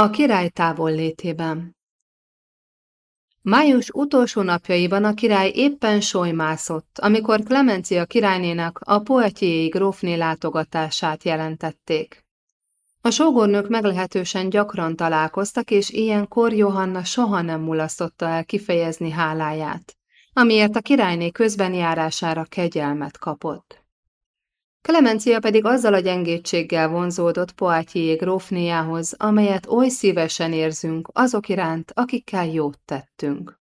A király távollétében Május utolsó napjaiban a király éppen solymászott, amikor Klemencia királynének a poetiéi grófné látogatását jelentették. A sógornők meglehetősen gyakran találkoztak, és ilyenkor Johanna soha nem mulasztotta el kifejezni háláját, amiért a királyné közbenjárására kegyelmet kapott. Klemencia pedig azzal a gyengétséggel vonzódott Poitiers grófnéjához, amelyet oly szívesen érzünk azok iránt, akikkel jót tettünk.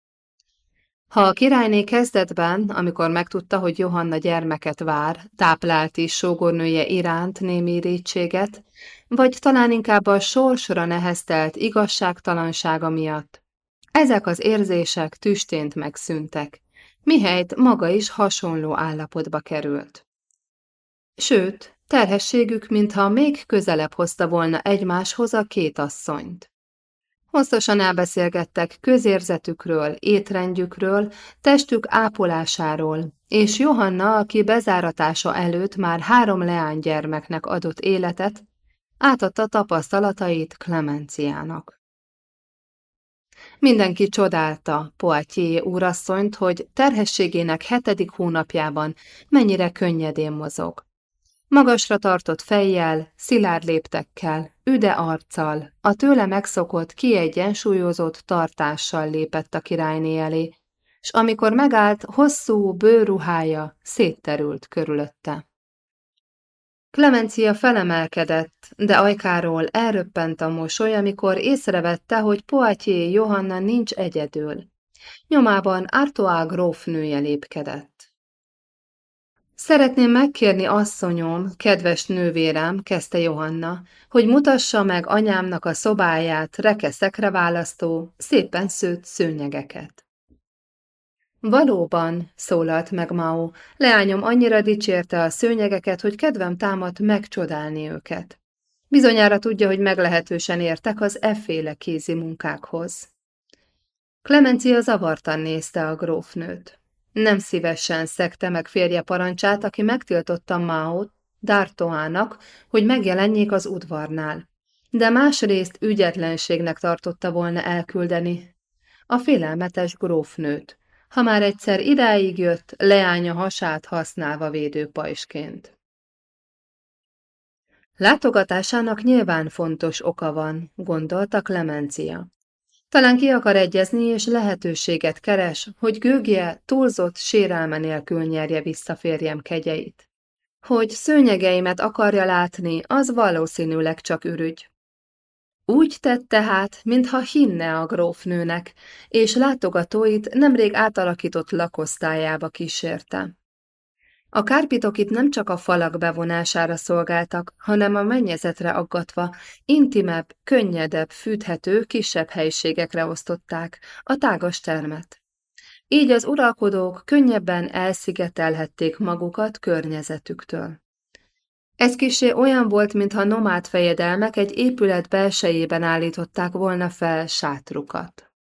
Ha a királyné kezdetben, amikor megtudta, hogy Johanna gyermeket vár, táplált is sógornője iránt némi irítséget, vagy talán inkább a sorsra neheztelt igazságtalansága miatt, ezek az érzések tüstént megszűntek, mihelyt maga is hasonló állapotba került. Sőt, terhességük, mintha még közelebb hozta volna egymáshoz a két asszonyt. Hosszasan elbeszélgettek közérzetükről, étrendjükről, testük ápolásáról, és Johanna, aki bezáratása előtt már három leánygyermeknek adott életet, átadta tapasztalatait Klemenciának. Mindenki csodálta Poitiers úrasszonyt, hogy terhességének hetedik hónapjában mennyire könnyedén mozog. Magasra tartott fejjel, szilárd léptekkel, üde arccal, a tőle megszokott, kiegyensúlyozott tartással lépett a királyné elé, s amikor megállt, hosszú bőruhája szétterült körülötte. Klemencia felemelkedett, de ajkáról elröppent a mosoly, amikor észrevette, hogy Poitiers Johanna nincs egyedül. Nyomában Artois grófnője lépkedett. Szeretném megkérni asszonyom, kedves nővérem, kezdte Johanna, hogy mutassa meg anyámnak a szobáját rekeszekre választó, szépen szőtt szőnyegeket. Valóban, szólalt meg Mao, leányom annyira dicsérte a szőnyegeket, hogy kedvem támadt megcsodálni őket. Bizonyára tudja, hogy meglehetősen értek az efféle kézi munkákhoz. Klemencia zavartan nézte a grófnőt. Nem szívesen szekte meg férje parancsát, aki megtiltotta Máót, Dártoának, hogy megjelenjék az udvarnál. De másrészt ügyetlenségnek tartotta volna elküldeni a félelmetes grófnőt, ha már egyszer idáig jött, leánya hasát használva védőpajsként. Látogatásának nyilván fontos oka van, gondolta Klemencia. Talán ki akar egyezni, és lehetőséget keres, hogy gőgje túlzott sérelme nélkül nyerje vissza férjem kegyeit. Hogy szőnyegeimet akarja látni, az valószínűleg csak ürügy. Úgy tett tehát, mintha hinne a grófnőnek, és látogatóit nemrég átalakított lakosztályába kísérte. A kárpitok itt nem csak a falak bevonására szolgáltak, hanem a mennyezetre aggatva, intimebb, könnyedebb, fűthető, kisebb helységekre osztották a tágas termet. Így az uralkodók könnyebben elszigetelhették magukat környezetüktől. Ez kisé olyan volt, mintha nomád fejedelmek egy épület belsejében állították volna fel sátrukat.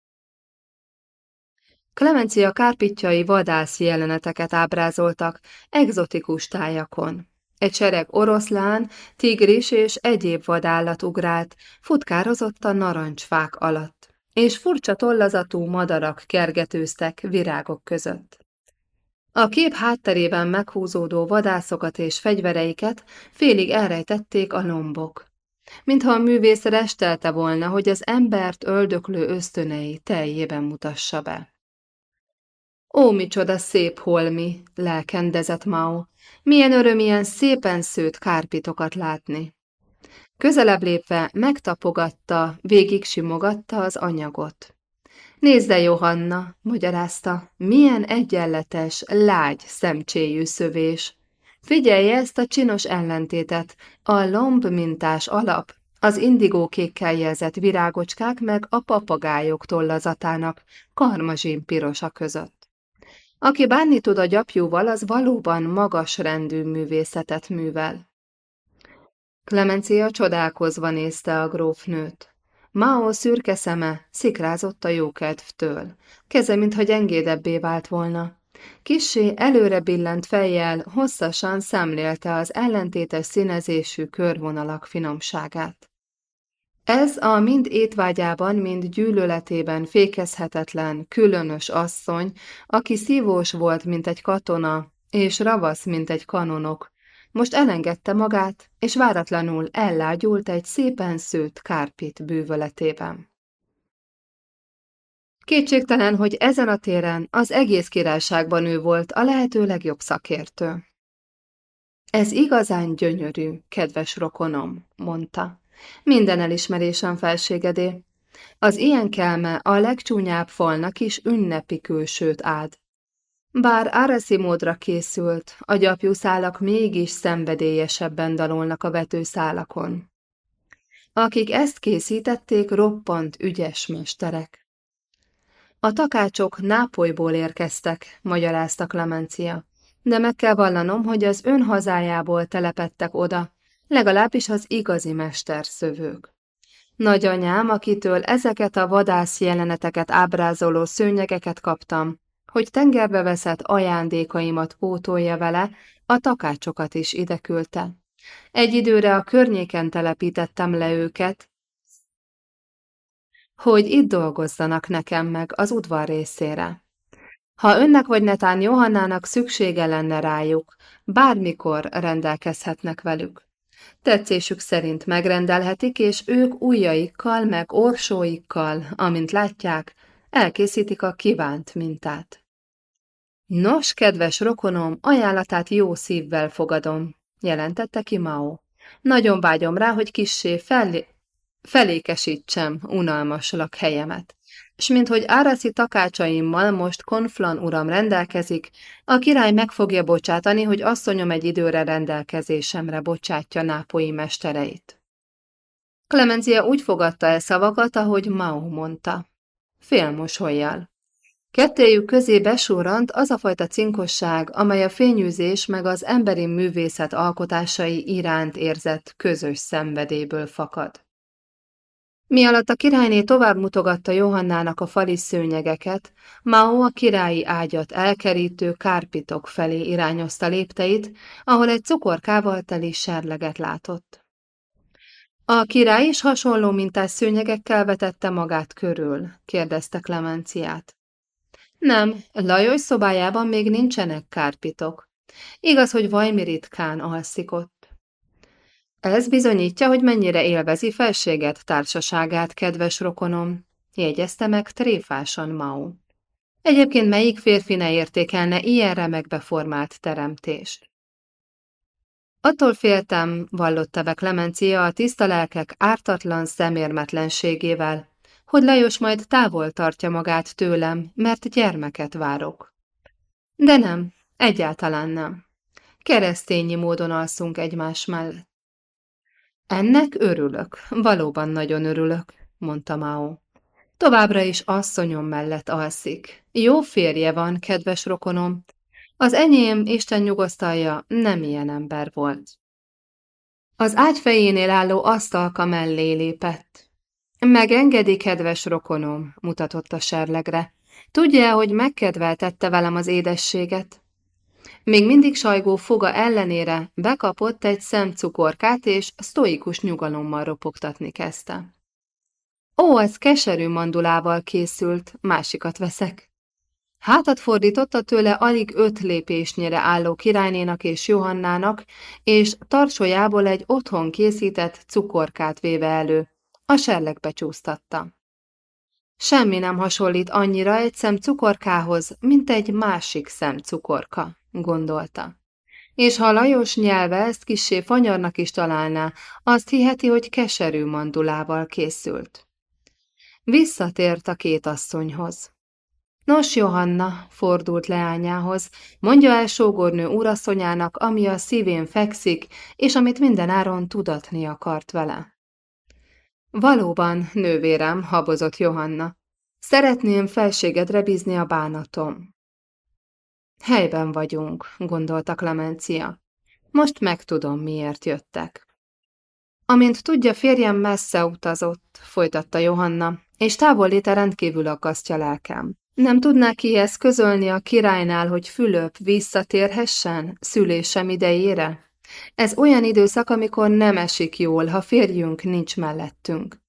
Klemencia kárpitjai vadászi jeleneteket ábrázoltak egzotikus tájakon. Egy sereg oroszlán, tigris és egyéb vadállat ugrált, futkározott a narancsfák alatt, és furcsa tollazatú madarak kergetőztek virágok között. A kép hátterében meghúzódó vadászokat és fegyvereiket félig elrejtették a lombok. Mintha a művész restelte volna, hogy az embert öldöklő ösztönei teljében mutassa be. Ó, micsoda szép holmi, lelkendezett Mao. Milyen öröm ilyen szépen szőtt kárpitokat látni. Közelebb lépve megtapogatta, végig simogatta az anyagot. Nézze, Johanna, magyarázta, milyen egyenletes, lágy szemcséjű szövés. Figyelje ezt a csinos ellentétet, a lomb mintás alap, az indigó kékkel jelzett virágocskák meg a papagájok tollazatának karmazsin pirosa között. Aki bánni tud a gyapjúval, az valóban magas rendű művészetet művel. Klemencia csodálkozva nézte a grófnőt. Mao szürke szeme szikrázott a jókedvtől, keze mintha gyengédebbé vált volna. Kissé előre billent fejjel hosszasan szemlélte az ellentétes színezésű körvonalak finomságát. Ez a mind étvágyában, mind gyűlöletében fékezhetetlen, különös asszony, aki szívós volt, mint egy katona, és ravasz, mint egy kanonok, most elengedte magát, és váratlanul ellágyult egy szépen szőtt kárpit bűvöletében. Kétségtelen, hogy ezen a téren az egész királyságban ő volt a lehető legjobb szakértő. Ez igazán gyönyörű, kedves rokonom, mondta. Minden elismerésem felségedé. Az ilyen kelme a legcsúnyább falnak is ünnepi külsőt ád. Bár Arasi módra készült, a gyapjú szálak mégis szenvedélyesebben dalolnak a vetőszálakon. Akik ezt készítették, roppant ügyes mesterek. A takácsok Nápolyból érkeztek, magyarázta Clemencia, de meg kell vallanom, hogy az ön hazájából telepettek oda, legalábbis az igazi mesterszövők. Nagyanyám, akitől ezeket a vadász jeleneteket ábrázoló szőnyegeket kaptam, hogy tengerbe veszett ajándékaimat pótolja vele, a takácsokat is ide küldte. Egy időre a környéken telepítettem le őket, hogy itt dolgozzanak nekem meg az udvar részére. Ha önnek vagy netán Johannának szüksége lenne rájuk, bármikor rendelkezhetnek velük. Tetszésük szerint megrendelhetik, és ők ujjaikkal meg orsóikkal, amint látják, elkészítik a kívánt mintát. Nos, kedves rokonom, ajánlatát jó szívvel fogadom, jelentette ki Mao. Nagyon vágyom rá, hogy kissé fel, felékesítsem unalmas lakhelyemet. S mint hogy áraszi takácsaimmal most Konflan uram rendelkezik, a király meg fogja bocsátani, hogy asszonyom egy időre rendelkezésemre bocsátja nápoi mestereit. Clemencia úgy fogadta el szavakat, ahogy Mao mondta. Félmosolyjal. Kettéjük közé besúrant az a fajta cinkosság, amely a fényűzés meg az emberi művészet alkotásai iránt érzett közös szenvedélyből fakad. Mi alatt a királyné tovább mutogatta Johannának a fali szőnyegeket, Mao a királyi ágyat elkerítő kárpitok felé irányozta lépteit, ahol egy cukorkával teli serleget látott. A király is hasonló mintás szőnyegekkel vetette magát körül, kérdezte Clemenciát. Nem, Lajos szobájában még nincsenek kárpitok. Igaz, hogy vajmi ritkán alszik ott. Ez bizonyítja, hogy mennyire élvezi felséget, társaságát, kedves rokonom, jegyezte meg tréfásan Mao. Egyébként melyik férfi ne értékelne ilyen remekbe formált teremtést? Attól féltem, vallotta be Clemencia a tiszta lelkek ártatlan szemérmetlenségével, hogy Lajos majd távol tartja magát tőlem, mert gyermeket várok. De nem, egyáltalán nem. Keresztényi módon alszunk egymás mellett. Ennek örülök, valóban nagyon örülök, mondta Mao. Továbbra is asszonyom mellett alszik. Jó férje van, kedves rokonom. Az enyém, Isten nyugosztalja, nem ilyen ember volt. Az ágy fejénél álló asztalka mellé lépett. Megengedi, kedves rokonom, mutatott a serlegre. Tudja, hogy megkedveltette velem az édességet? Még mindig sajgó foga ellenére bekapott egy szemcukorkát, és sztoikus nyugalommal ropogtatni kezdte. Ó, ez keserű mandulával készült, másikat veszek. Hátat fordította tőle alig öt lépésnyire álló királynénak és Johannának, és tarsójából egy otthon készített cukorkát véve elő, a serlegbe csúsztatta. Semmi nem hasonlít annyira egy szem cukorkához, mint egy másik szem cukorka, gondolta. És ha Lajos nyelve ezt kissé fanyarnak is találná, azt hiheti, hogy keserű mandulával készült. Visszatért a két asszonyhoz. Nos, Johanna, fordult leányához, mondja el sógornő úrasszonyának, ami a szívén fekszik, és amit minden áron tudatni akart vele. Valóban, nővérem, habozott Johanna. Szeretném felségedre bízni a bánatom. Helyben vagyunk, gondolta Clemencia. Most megtudom, miért jöttek. Amint tudja, férjem messze utazott, folytatta Johanna, és távolléte rendkívül akasztja lelkem. Nem tudná ki ezt közölni a királynál, hogy Fülöp visszatérhessen szülésem idejére? Ez olyan időszak, amikor nem esik jól, ha férjünk nincs mellettünk.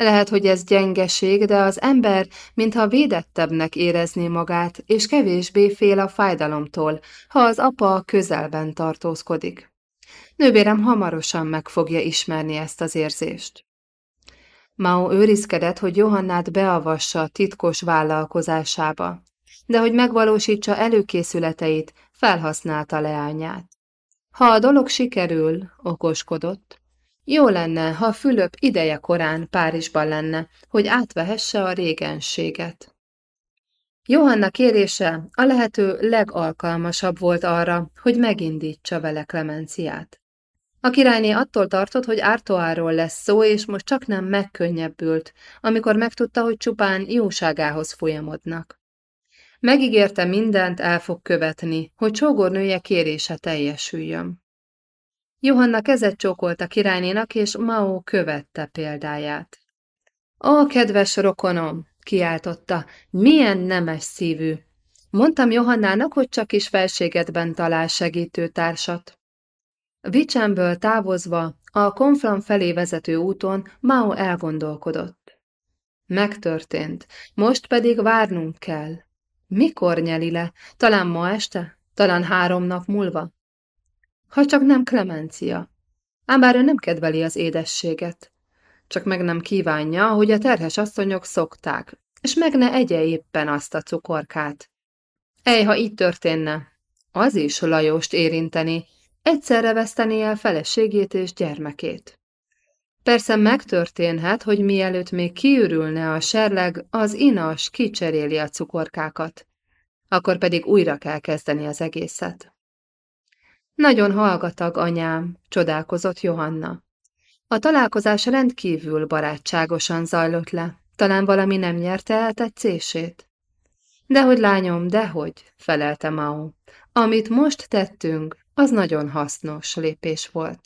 Lehet, hogy ez gyengeség, de az ember mintha védettebbnek érezné magát, és kevésbé fél a fájdalomtól, ha az apa a közelben tartózkodik. Nővérem hamarosan meg fogja ismerni ezt az érzést. Mao őrizkedett, hogy Johannát beavassa titkos vállalkozásába, de hogy megvalósítsa előkészületeit, felhasználta leányát. Ha a dolog sikerül, okoskodott, jó lenne, ha Fülöp ideje korán Párizsban lenne, hogy átvehesse a régenséget. Johanna kérése a lehető legalkalmasabb volt arra, hogy megindítsa vele Klemenciát. A királyné attól tartott, hogy Ártoáról lesz szó, és most csak nem megkönnyebbült, amikor megtudta, hogy csupán jóságához folyamodnak. Megígérte mindent el fog követni, hogy csógornője kérése teljesüljön. Johanna kezet csókolt a királynénak, és Mao követte példáját. Ó, kedves rokonom, kiáltotta, milyen nemes szívű. Mondtam Johannának, hogy csak is felségedben talál segítőtársat. Vicsemből távozva, a konflam felé vezető úton Mao elgondolkodott. Megtörtént, most pedig várnunk kell. Mikor nyeli le? Talán ma este? Talán három nap múlva? Ha csak nem Klemencia. Ám bár ő nem kedveli az édességet. Csak meg nem kívánja, hogy a terhes asszonyok szokták, és meg ne egye éppen azt a cukorkát. Ej, ha így történne, az is Lajost érinteni, egyszerre veszteni el feleségét és gyermekét. Persze megtörténhet, hogy mielőtt még kiürülne a serleg, az inas kicseréli a cukorkákat. Akkor pedig újra kell kezdeni az egészet. Nagyon hallgatag, anyám, csodálkozott Johanna. A találkozás rendkívül barátságosan zajlott le. Talán valami nem nyerte el tetszését? Dehogy, lányom, dehogy, felelte Mao. Amit most tettünk, az nagyon hasznos lépés volt.